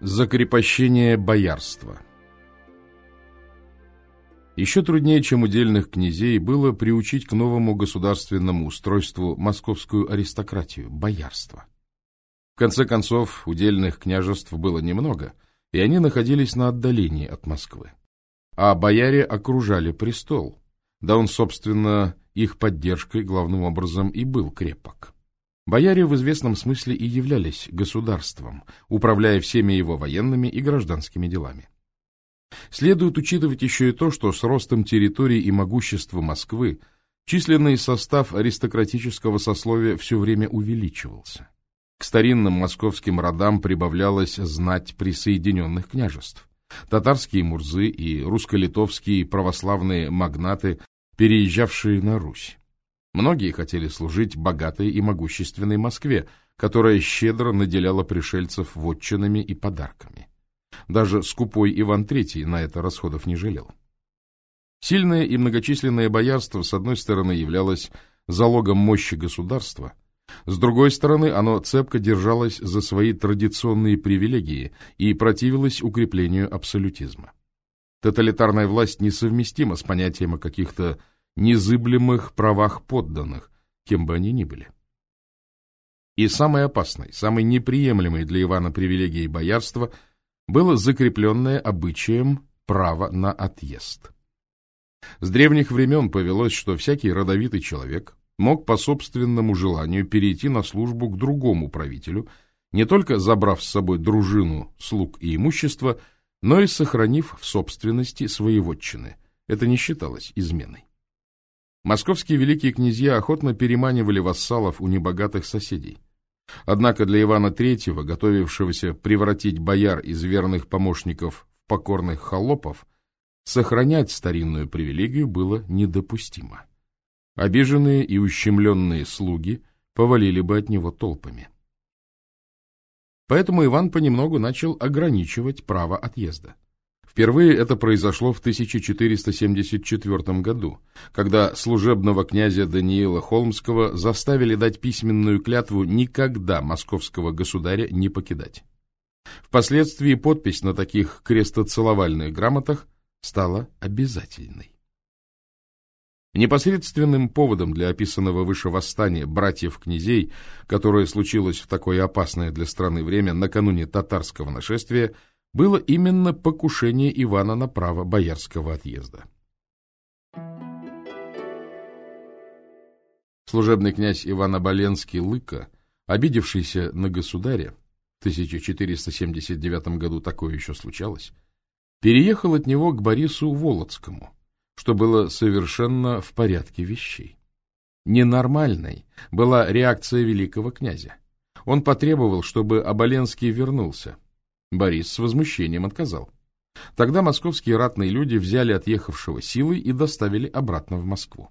Закрепощение боярства Еще труднее, чем удельных князей, было приучить к новому государственному устройству московскую аристократию, боярство. В конце концов, удельных княжеств было немного, и они находились на отдалении от Москвы. А бояре окружали престол, да он, собственно, их поддержкой главным образом и был крепок. Бояре в известном смысле и являлись государством, управляя всеми его военными и гражданскими делами. Следует учитывать еще и то, что с ростом территории и могущества Москвы численный состав аристократического сословия все время увеличивался. К старинным московским родам прибавлялась знать присоединенных княжеств. Татарские мурзы и русско-литовские православные магнаты, переезжавшие на Русь. Многие хотели служить богатой и могущественной Москве, которая щедро наделяла пришельцев вотчинами и подарками. Даже скупой Иван III на это расходов не жалел. Сильное и многочисленное боярство, с одной стороны, являлось залогом мощи государства, с другой стороны, оно цепко держалось за свои традиционные привилегии и противилось укреплению абсолютизма. Тоталитарная власть несовместима с понятием о каких-то незыблемых правах подданных, кем бы они ни были. И самой опасной, самой неприемлемой для Ивана привилегией боярства было закрепленное обычаем право на отъезд. С древних времен повелось, что всякий родовитый человек мог по собственному желанию перейти на службу к другому правителю, не только забрав с собой дружину, слуг и имущество, но и сохранив в собственности свои вотчины. Это не считалось изменой. Московские великие князья охотно переманивали вассалов у небогатых соседей. Однако для Ивана III, готовившегося превратить бояр из верных помощников в покорных холопов, сохранять старинную привилегию было недопустимо. Обиженные и ущемленные слуги повалили бы от него толпами. Поэтому Иван понемногу начал ограничивать право отъезда. Впервые это произошло в 1474 году, когда служебного князя Даниила Холмского заставили дать письменную клятву никогда московского государя не покидать. Впоследствии подпись на таких крестоцеловальных грамотах стала обязательной. Непосредственным поводом для описанного выше восстания братьев-князей, которое случилось в такое опасное для страны время накануне татарского нашествия, было именно покушение Ивана на право боярского отъезда. Служебный князь Иван Оболенский Лыка, обидевшийся на государя, в 1479 году такое еще случалось, переехал от него к Борису Володскому, что было совершенно в порядке вещей. Ненормальной была реакция великого князя. Он потребовал, чтобы Оболенский вернулся, Борис с возмущением отказал. Тогда московские ратные люди взяли отъехавшего силой и доставили обратно в Москву.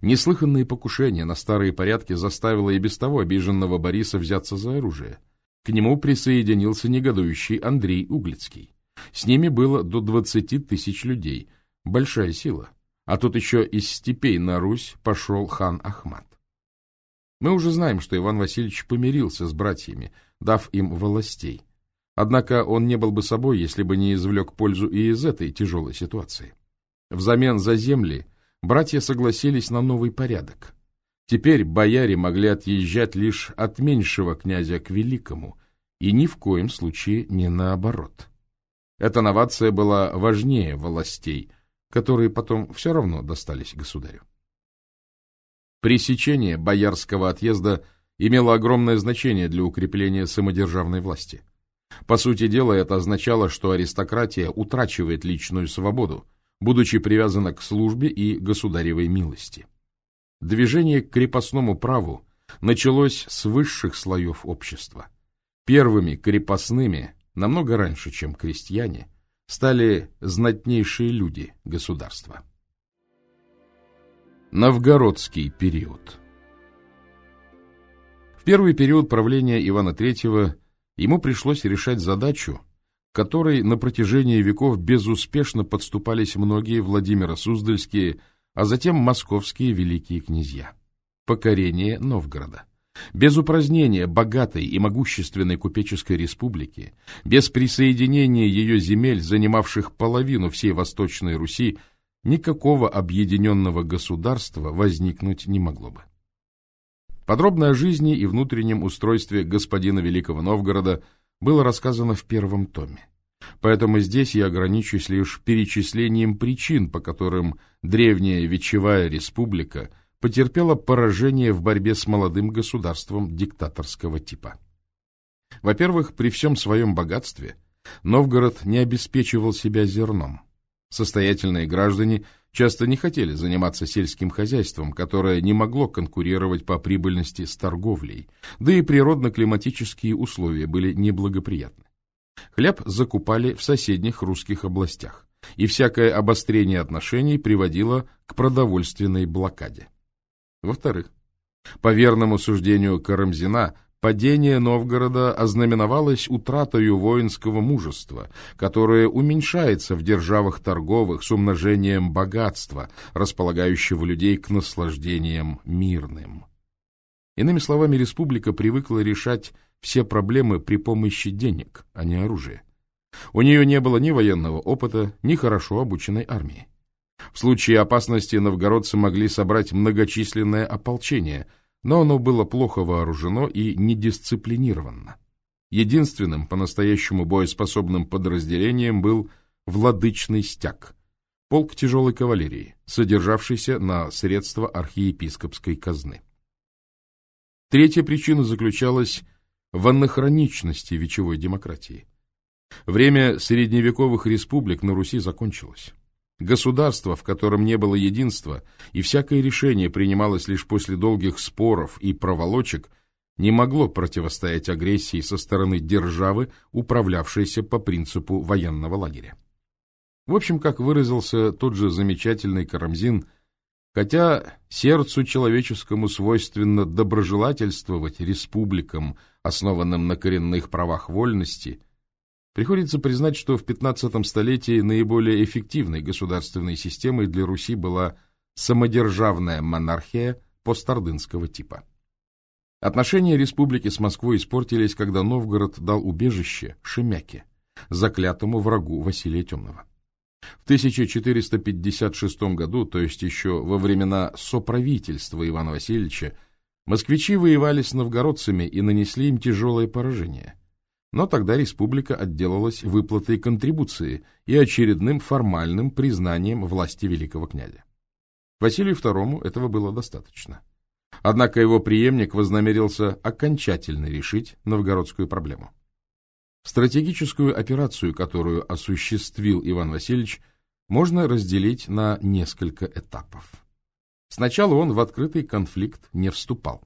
Неслыханные покушения на старые порядки заставило и без того обиженного Бориса взяться за оружие. К нему присоединился негодующий Андрей Углицкий. С ними было до двадцати тысяч людей. Большая сила. А тут еще из степей на Русь пошел хан Ахмат. Мы уже знаем, что Иван Васильевич помирился с братьями, дав им властей. Однако он не был бы собой, если бы не извлек пользу и из этой тяжелой ситуации. Взамен за земли братья согласились на новый порядок. Теперь бояре могли отъезжать лишь от меньшего князя к великому, и ни в коем случае не наоборот. Эта новация была важнее властей, которые потом все равно достались государю. Пресечение боярского отъезда имело огромное значение для укрепления самодержавной власти – по сути дела, это означало, что аристократия утрачивает личную свободу, будучи привязана к службе и государевой милости. Движение к крепостному праву началось с высших слоев общества. Первыми крепостными, намного раньше, чем крестьяне, стали знатнейшие люди государства. Новгородский период В первый период правления Ивана III ему пришлось решать задачу, которой на протяжении веков безуспешно подступались многие Владимира Суздальские, а затем московские великие князья. Покорение Новгорода. Без упразднения богатой и могущественной купеческой республики, без присоединения ее земель, занимавших половину всей Восточной Руси, никакого объединенного государства возникнуть не могло бы. Подробно о жизни и внутреннем устройстве господина Великого Новгорода было рассказано в первом томе. Поэтому здесь я ограничусь лишь перечислением причин, по которым древняя Вечевая Республика потерпела поражение в борьбе с молодым государством диктаторского типа. Во-первых, при всем своем богатстве Новгород не обеспечивал себя зерном. Состоятельные граждане часто не хотели заниматься сельским хозяйством, которое не могло конкурировать по прибыльности с торговлей, да и природно-климатические условия были неблагоприятны. Хлеб закупали в соседних русских областях, и всякое обострение отношений приводило к продовольственной блокаде. Во-вторых, по верному суждению Карамзина, падение Новгорода ознаменовалось утратою воинского мужества, которое уменьшается в державах торговых с умножением богатства, располагающего людей к наслаждениям мирным. Иными словами, республика привыкла решать все проблемы при помощи денег, а не оружия. У нее не было ни военного опыта, ни хорошо обученной армии. В случае опасности новгородцы могли собрать многочисленное ополчение, но оно было плохо вооружено и недисциплинировано. Единственным по-настоящему боеспособным подразделением был владычный стяг, полк тяжелой кавалерии, содержавшийся на средства архиепископской казны. Третья причина заключалась в анахроничности вечевой демократии. Время средневековых республик на Руси закончилось. Государство, в котором не было единства, и всякое решение принималось лишь после долгих споров и проволочек, не могло противостоять агрессии со стороны державы, управлявшейся по принципу военного лагеря. В общем, как выразился тот же замечательный Карамзин, хотя сердцу человеческому свойственно доброжелательствовать республикам, основанным на коренных правах вольности, приходится признать, что в 15 столетии наиболее эффективной государственной системой для Руси была самодержавная монархия постордынского типа. Отношения республики с Москвой испортились, когда Новгород дал убежище Шемяке, заклятому врагу Василия Темного. В 1456 году, то есть еще во времена соправительства Ивана Васильевича, Москвичи воевали с новгородцами и нанесли им тяжелое поражение. Но тогда республика отделалась выплатой контрибуции и очередным формальным признанием власти великого князя. Василию II этого было достаточно. Однако его преемник вознамерился окончательно решить новгородскую проблему. Стратегическую операцию, которую осуществил Иван Васильевич, можно разделить на несколько этапов. Сначала он в открытый конфликт не вступал,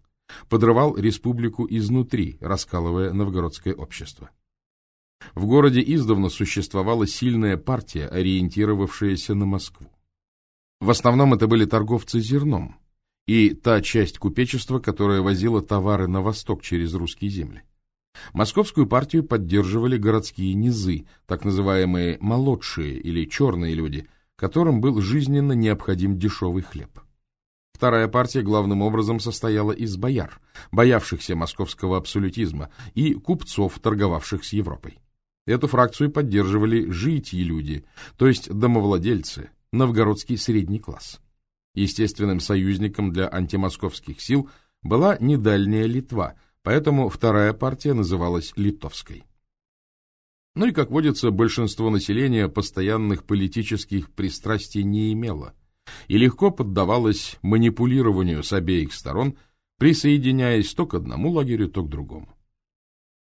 подрывал республику изнутри, раскалывая новгородское общество. В городе издавна существовала сильная партия, ориентировавшаяся на Москву. В основном это были торговцы зерном и та часть купечества, которая возила товары на восток через русские земли. Московскую партию поддерживали городские низы, так называемые молодшие или черные люди, которым был жизненно необходим дешевый хлеб. Вторая партия главным образом состояла из бояр, боявшихся московского абсолютизма, и купцов, торговавших с Европой. Эту фракцию поддерживали житьи люди, то есть домовладельцы, новгородский средний класс. Естественным союзником для антимосковских сил была недальняя Литва, поэтому вторая партия называлась Литовской. Ну и, как водится, большинство населения постоянных политических пристрастий не имело – и легко поддавалась манипулированию с обеих сторон, присоединяясь то к одному лагерю, то к другому.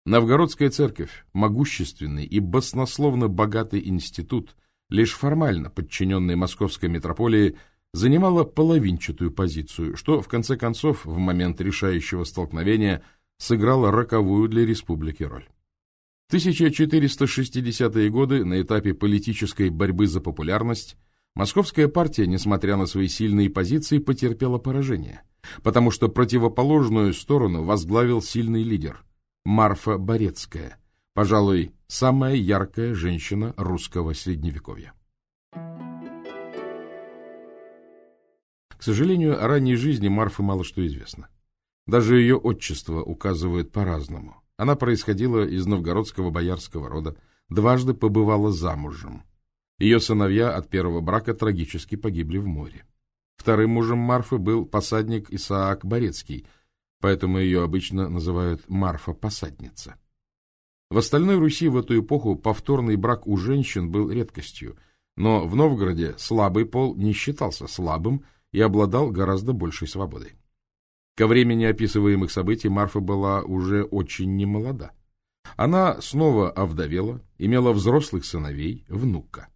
Новгородская церковь, могущественный и баснословно богатый институт, лишь формально подчиненный московской митрополии, занимала половинчатую позицию, что, в конце концов, в момент решающего столкновения сыграло роковую для республики роль. В 1460-е годы на этапе политической борьбы за популярность Московская партия, несмотря на свои сильные позиции, потерпела поражение, потому что противоположную сторону возглавил сильный лидер – Марфа Борецкая, пожалуй, самая яркая женщина русского средневековья. К сожалению, о ранней жизни Марфы мало что известно. Даже ее отчество указывает по-разному. Она происходила из новгородского боярского рода, дважды побывала замужем. Ее сыновья от первого брака трагически погибли в море. Вторым мужем Марфы был посадник Исаак Борецкий, поэтому ее обычно называют Марфа-посадница. В остальной Руси в эту эпоху повторный брак у женщин был редкостью, но в Новгороде слабый пол не считался слабым и обладал гораздо большей свободой. Ко времени описываемых событий Марфа была уже очень немолода. Она снова овдовела, имела взрослых сыновей, внука.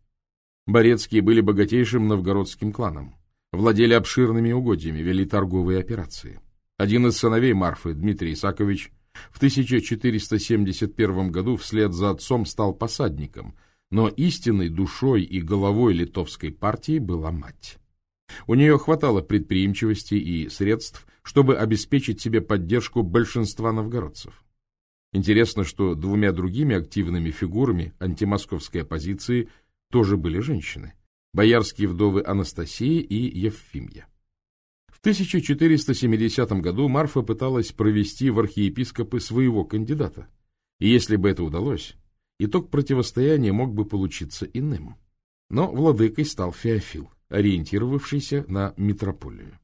Борецкие были богатейшим новгородским кланом, владели обширными угодьями, вели торговые операции. Один из сыновей Марфы, Дмитрий Исакович, в 1471 году вслед за отцом стал посадником, но истинной душой и головой литовской партии была мать. У нее хватало предприимчивости и средств, чтобы обеспечить себе поддержку большинства новгородцев. Интересно, что двумя другими активными фигурами антимосковской оппозиции тоже были женщины – боярские вдовы Анастасия и Евфимья. 1470 году Марфа пыталась провести в архиепископы своего кандидата. И если бы это удалось, итог противостояния мог бы получиться иным. Но владыкой стал Феофил, ориентировавшийся на митрополию.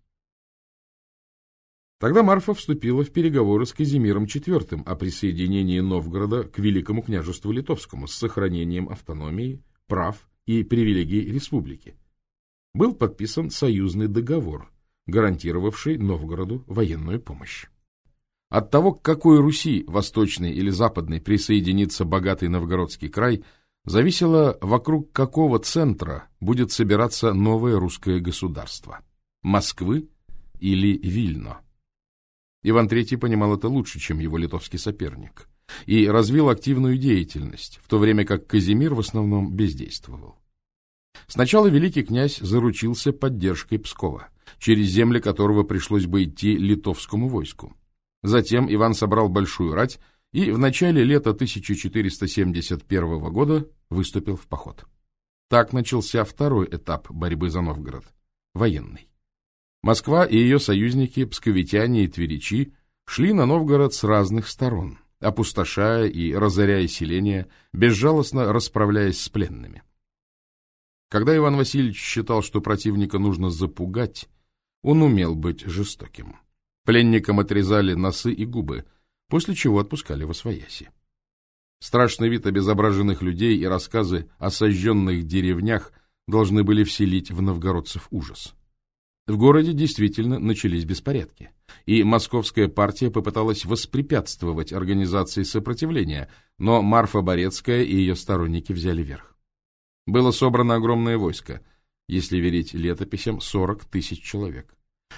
Тогда Марфа вступила в переговоры с Казимиром IV о присоединении Новгорода к Великому княжеству Литовскому с сохранением автономии, прав и привилегий республики. Был подписан союзный договор – гарантировавший Новгороду военную помощь. От того, к какой Руси, восточной или западной, присоединится богатый новгородский край, зависело, вокруг какого центра будет собираться новое русское государство – Москвы или Вильно. Иван III понимал это лучше, чем его литовский соперник, и развил активную деятельность, в то время как Казимир в основном бездействовал. Сначала великий князь заручился поддержкой Пскова – через земли которого пришлось бы идти литовскому войску. Затем Иван собрал большую рать и в начале лета 1471 года выступил в поход. Так начался второй этап борьбы за Новгород – военный. Москва и ее союзники, псковитяне и тверичи, шли на Новгород с разных сторон, опустошая и разоряя селения, безжалостно расправляясь с пленными. Когда Иван Васильевич считал, что противника нужно запугать, он умел быть жестоким. Пленникам отрезали носы и губы, после чего отпускали во свояси. Страшный вид обезображенных людей и рассказы о сожженных деревнях должны были вселить в новгородцев ужас. В городе действительно начались беспорядки, и московская партия попыталась воспрепятствовать организации сопротивления, но Марфа Борецкая и ее сторонники взяли верх. Было собрано огромное войско — если верить летописям, 40 тысяч человек.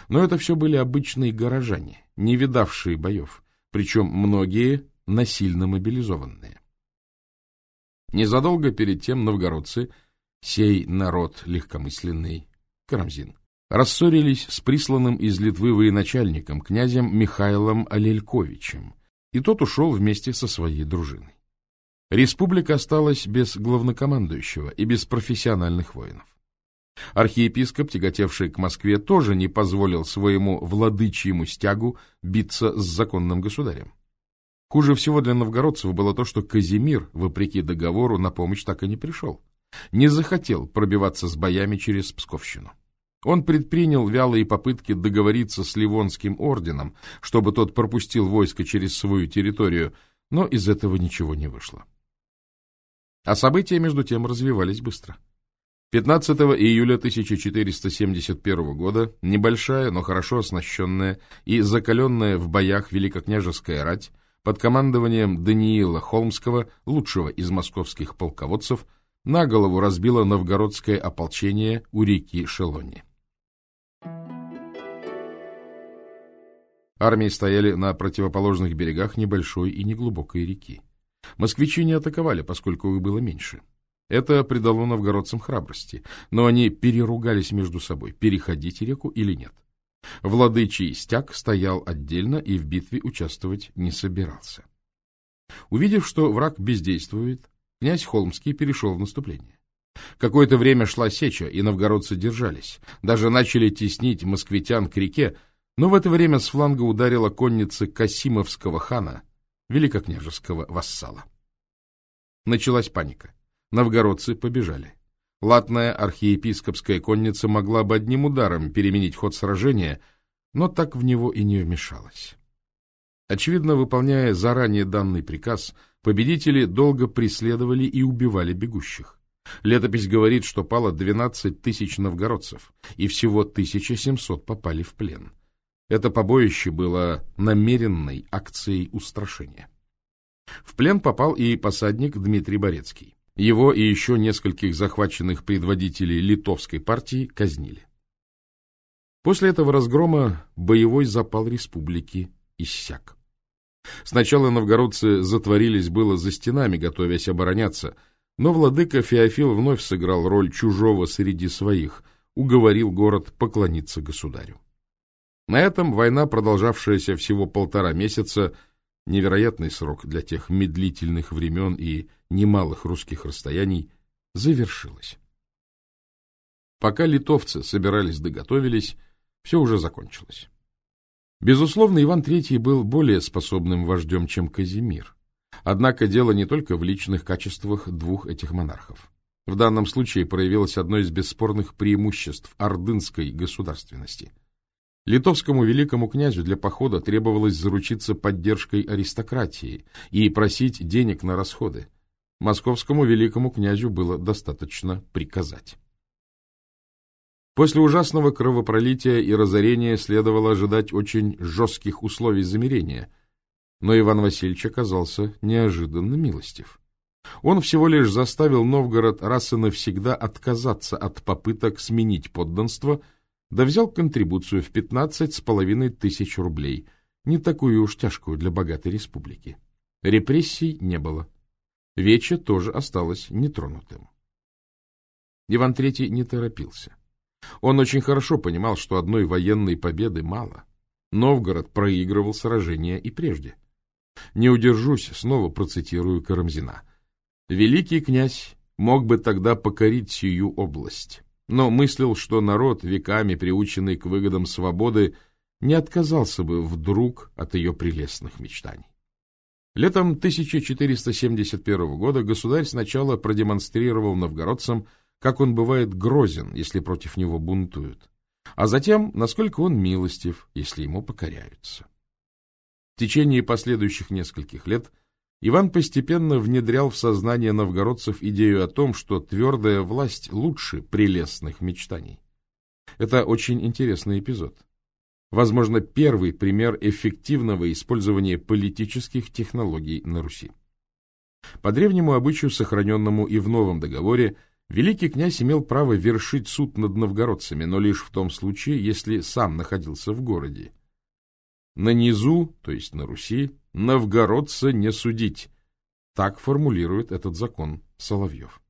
Но это все были обычные горожане, не видавшие боев, причем многие насильно мобилизованные. Незадолго перед тем новгородцы, сей народ легкомысленный, Карамзин, рассорились с присланным из Литвы военачальником, князем Михаилом Алельковичем, и тот ушел вместе со своей дружиной. Республика осталась без главнокомандующего и без профессиональных воинов. Архиепископ, тяготевший к Москве, тоже не позволил своему владычьему стягу биться с законным государем. Хуже всего для новгородцев было то, что Казимир, вопреки договору, на помощь так и не пришел. Не захотел пробиваться с боями через Псковщину. Он предпринял вялые попытки договориться с Ливонским орденом, чтобы тот пропустил войско через свою территорию, но из этого ничего не вышло. А события, между тем, развивались быстро. 15 июля 1471 года небольшая, но хорошо оснащенная и закаленная в боях великокняжеская рать под командованием Даниила Холмского, лучшего из московских полководцев, на голову разбила новгородское ополчение у реки Шелони. Армии стояли на противоположных берегах небольшой и неглубокой реки. Москвичи не атаковали, поскольку их было меньше. Это придало новгородцам храбрости, но они переругались между собой, переходить реку или нет. Владычий стяг стоял отдельно и в битве участвовать не собирался. Увидев, что враг бездействует, князь Холмский перешел в наступление. Какое-то время шла сеча, и новгородцы держались, даже начали теснить москвитян к реке, Но в это время с фланга ударила конница Касимовского хана, великокняжеского вассала. Началась паника. Новгородцы побежали. Латная архиепископская конница могла бы одним ударом переменить ход сражения, но так в него и не вмешалась. Очевидно, выполняя заранее данный приказ, победители долго преследовали и убивали бегущих. Летопись говорит, что пало 12 тысяч новгородцев, и всего 1700 попали в плен. Это побоище было намеренной акцией устрашения. В плен попал и посадник Дмитрий Борецкий. Его и еще нескольких захваченных предводителей литовской партии казнили. После этого разгрома боевой запал республики иссяк. Сначала новгородцы затворились было за стенами, готовясь обороняться, но владыка Феофил вновь сыграл роль чужого среди своих, уговорил город поклониться государю. На этом война, продолжавшаяся всего полтора месяца, невероятный срок для тех медлительных времен и немалых русских расстояний, завершилась. Пока литовцы собирались доготовились, все уже закончилось. Безусловно, Иван III был более способным вождем, чем Казимир. Однако дело не только в личных качествах двух этих монархов. В данном случае проявилось одно из бесспорных преимуществ ордынской государственности. Литовскому великому князю для похода требовалось заручиться поддержкой аристократии и просить денег на расходы. Московскому великому князю было достаточно приказать. После ужасного кровопролития и разорения следовало ожидать очень жестких условий замирения, но Иван Васильевич оказался неожиданно милостив. Он всего лишь заставил Новгород раз и навсегда отказаться от попыток сменить подданство, да взял контрибуцию в пятнадцать с половиной тысяч рублей, не такую уж тяжкую для богатой республики. Репрессий не было. Вече тоже осталось нетронутым. Иван III не торопился. Он очень хорошо понимал, что одной военной победы мало. Новгород проигрывал сражения и прежде. Не удержусь, снова процитирую Карамзина. «Великий князь мог бы тогда покорить сию область, но мыслил, что народ, веками приученный к выгодам свободы, не отказался бы вдруг от ее прелестных мечтаний. Летом 1471 года государь сначала продемонстрировал новгородцам как он бывает грозен, если против него бунтуют, а затем, насколько он милостив, если ему покоряются. В течение последующих нескольких лет Иван постепенно внедрял в сознание новгородцев идею о том, что твердая власть лучше прелестных мечтаний. Это очень интересный эпизод. Возможно, первый пример эффективного использования политических технологий на Руси. По древнему обычаю, сохраненному и в новом договоре, Великий князь имел право вершить суд над новгородцами, но лишь в том случае, если сам находился в городе. На низу, то есть на Руси, новгородца не судить. Так формулирует этот закон Соловьев.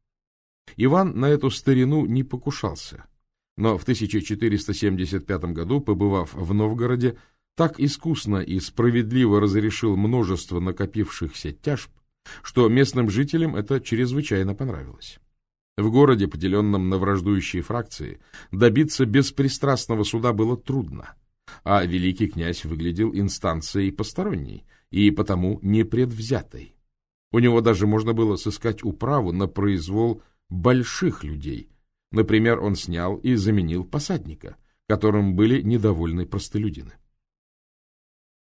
Иван на эту старину не покушался, но в 1475 году, побывав в Новгороде, так искусно и справедливо разрешил множество накопившихся тяжб, что местным жителям это чрезвычайно понравилось. В городе, поделенном на враждующие фракции, добиться беспристрастного суда было трудно, а великий князь выглядел инстанцией посторонней и потому непредвзятой. У него даже можно было сыскать управу на произвол больших людей. Например, он снял и заменил посадника, которым были недовольны простолюдины.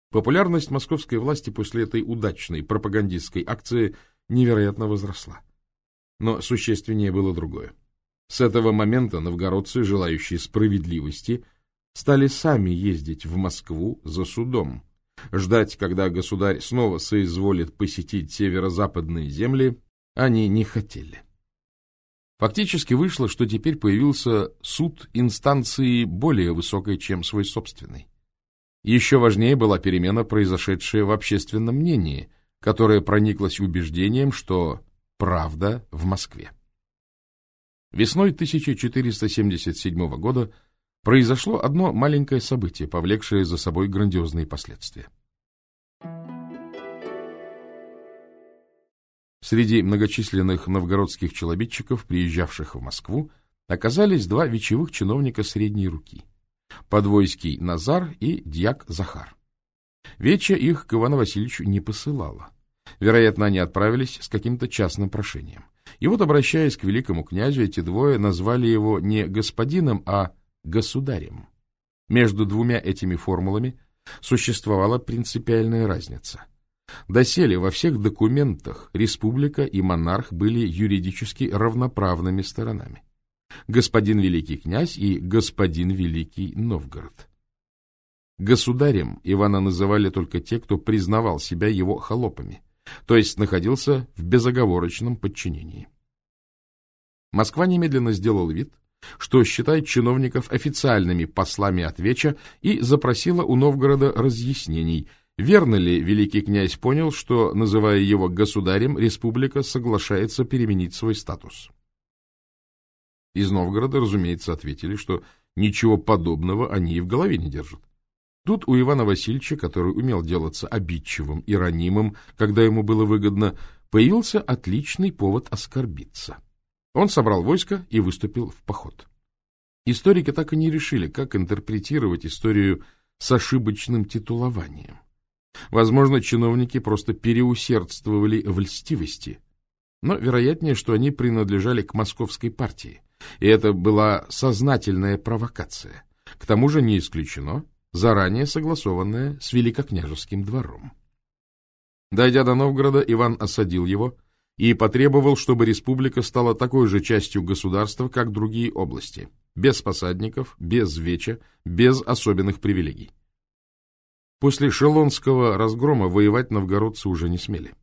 Популярность московской власти после этой удачной пропагандистской акции невероятно возросла. Но существеннее было другое. С этого момента новгородцы, желающие справедливости, стали сами ездить в Москву за судом. Ждать, когда государь снова соизволит посетить северо-западные земли, они не хотели. Фактически вышло, что теперь появился суд инстанции более высокой, чем свой собственный. Еще важнее была перемена, произошедшая в общественном мнении, которая прониклась убеждением, что Правда в Москве. Весной 1477 года произошло одно маленькое событие, повлекшее за собой грандиозные последствия. Среди многочисленных новгородских челобитчиков, приезжавших в Москву, оказались два вечевых чиновника средней руки. Подвойский Назар и дьяк Захар. Веча их к Ивану Васильевичу не посылала. Вероятно, они отправились с каким-то частным прошением. И вот, обращаясь к великому князю, эти двое назвали его не господином, а государем. Между двумя этими формулами существовала принципиальная разница. Доселе во всех документах республика и монарх были юридически равноправными сторонами. Господин Великий князь и господин Великий Новгород. Государем Ивана называли только те, кто признавал себя его холопами, то есть находился в безоговорочном подчинении. Москва немедленно сделала вид, что считает чиновников официальными послами от Веча и запросила у Новгорода разъяснений, верно ли великий князь понял, что, называя его государем, республика соглашается переменить свой статус. Из Новгорода, разумеется, ответили, что ничего подобного они и в голове не держат. Тут у Ивана Васильевича, который умел делаться обидчивым и ранимым, когда ему было выгодно, появился отличный повод оскорбиться. Он собрал войско и выступил в поход. Историки так и не решили, как интерпретировать историю с ошибочным титулованием. Возможно, чиновники просто переусердствовали в льстивости, но вероятнее, что они принадлежали к московской партии, и это была сознательная провокация. К тому же не исключено, заранее согласованная с великокняжеским двором. Дойдя до Новгорода, Иван осадил его и потребовал, чтобы республика стала такой же частью государства, как другие области, без посадников, без веча, без особенных привилегий. После Шелонского разгрома воевать новгородцы уже не смели.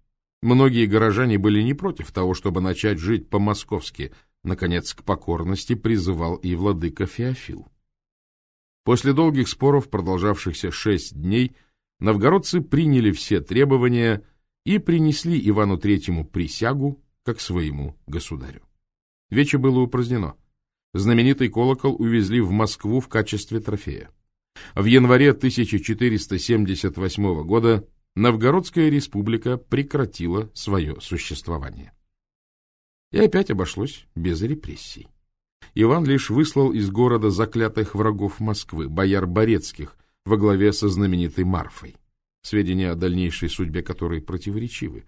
Многие горожане были не против того, чтобы начать жить по-московски. Наконец, к покорности призывал и владыка Феофил. После долгих споров, продолжавшихся шесть дней, новгородцы приняли все требования и принесли Ивану Третьему присягу как своему государю. Вече было упразднено. Знаменитый колокол увезли в Москву в качестве трофея. В январе 1478 года Новгородская республика прекратила свое существование. И опять обошлось без репрессий. Иван лишь выслал из города заклятых врагов Москвы, бояр Борецких, во главе со знаменитой Марфой. Сведения о дальнейшей судьбе которой противоречивы.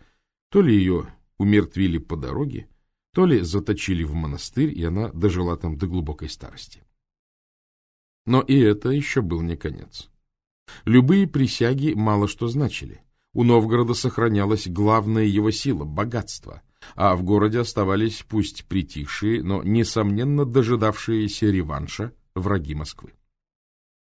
То ли ее умертвили по дороге, то ли заточили в монастырь, и она дожила там до глубокой старости. Но и это еще был не конец. Любые присяги мало что значили. У Новгорода сохранялась главная его сила — богатство, а в городе оставались пусть притихшие, но, несомненно, дожидавшиеся реванша враги Москвы.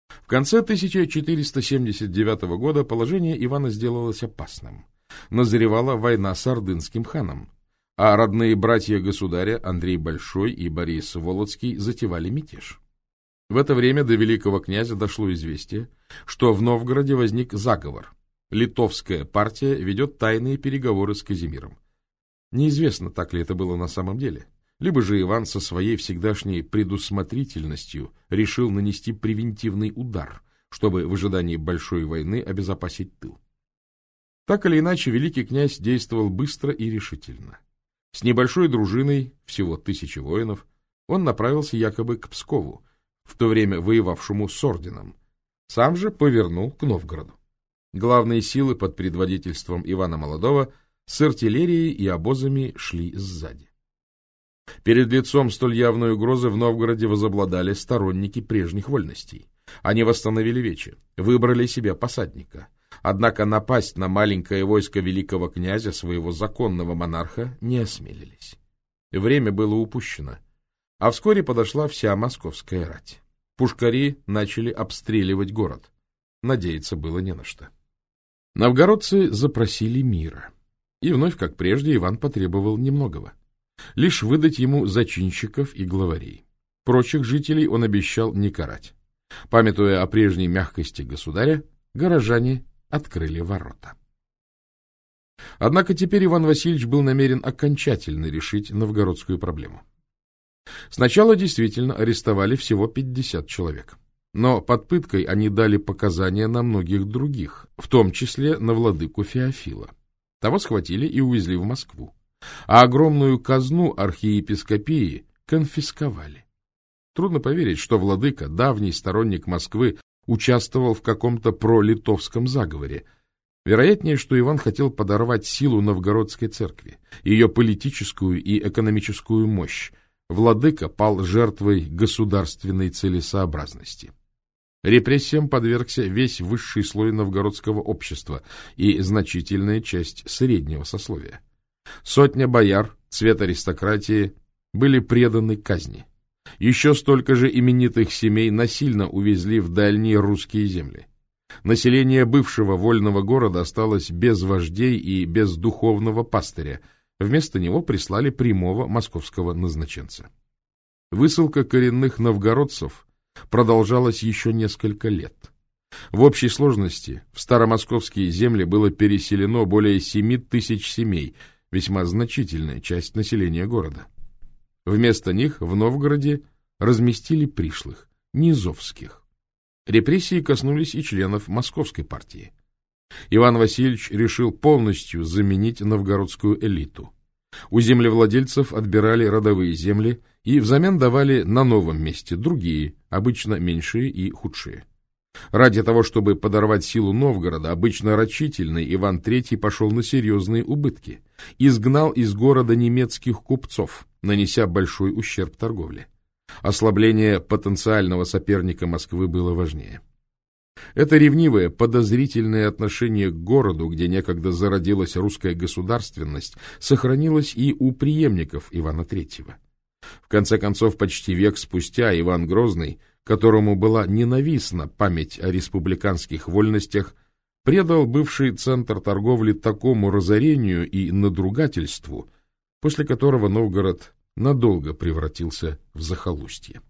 В конце 1479 года положение Ивана сделалось опасным. Назревала война с ордынским ханом, а родные братья государя Андрей Большой и Борис Володский затевали мятеж. В это время до великого князя дошло известие, что в Новгороде возник заговор. Литовская партия ведет тайные переговоры с Казимиром. Неизвестно, так ли это было на самом деле. Либо же Иван со своей всегдашней предусмотрительностью решил нанести превентивный удар, чтобы в ожидании большой войны обезопасить тыл. Так или иначе, великий князь действовал быстро и решительно. С небольшой дружиной, всего тысячи воинов, он направился якобы к Пскову, в то время воевавшему с орденом. Сам же повернул к Новгороду. Главные силы под предводительством Ивана Молодого – с артиллерией и обозами шли сзади. Перед лицом столь явной угрозы в Новгороде возобладали сторонники прежних вольностей. Они восстановили вечи, выбрали себе посадника. Однако напасть на маленькое войско великого князя, своего законного монарха, не осмелились. Время было упущено, а вскоре подошла вся московская рать. Пушкари начали обстреливать город. Надеяться было не на что. Новгородцы запросили мира. И вновь, как прежде, Иван потребовал немногого. Лишь выдать ему зачинщиков и главарей. Прочих жителей он обещал не карать. Памятуя о прежней мягкости государя, горожане открыли ворота. Однако теперь Иван Васильевич был намерен окончательно решить новгородскую проблему. Сначала действительно арестовали всего 50 человек. Но под пыткой они дали показания на многих других, в том числе на владыку Феофила. Того схватили и увезли в Москву. А огромную казну архиепископии конфисковали. Трудно поверить, что владыка, давний сторонник Москвы, участвовал в каком-то пролитовском заговоре. Вероятнее, что Иван хотел подорвать силу новгородской церкви, ее политическую и экономическую мощь. Владыка пал жертвой государственной целесообразности. Репрессиям подвергся весь высший слой новгородского общества и значительная часть среднего сословия. Сотня бояр, цвет аристократии, были преданы казни. Еще столько же именитых семей насильно увезли в дальние русские земли. Население бывшего вольного города осталось без вождей и без духовного пастыря. Вместо него прислали прямого московского назначенца. Высылка коренных новгородцев продолжалась еще несколько лет. В общей сложности в старомосковские земли было переселено более 7 тысяч семей, весьма значительная часть населения города. Вместо них в Новгороде разместили пришлых, низовских. Репрессии коснулись и членов московской партии. Иван Васильевич решил полностью заменить новгородскую элиту. У землевладельцев отбирали родовые земли и взамен давали на новом месте другие, обычно меньшие и худшие. Ради того, чтобы подорвать силу Новгорода, обычно рачительный Иван III пошел на серьезные убытки, изгнал из города немецких купцов, нанеся большой ущерб торговле. Ослабление потенциального соперника Москвы было важнее. Это ревнивое, подозрительное отношение к городу, где некогда зародилась русская государственность, сохранилось и у преемников Ивана III. В конце концов, почти век спустя Иван Грозный, которому была ненавистна память о республиканских вольностях, предал бывший центр торговли такому разорению и надругательству, после которого Новгород надолго превратился в захолустье.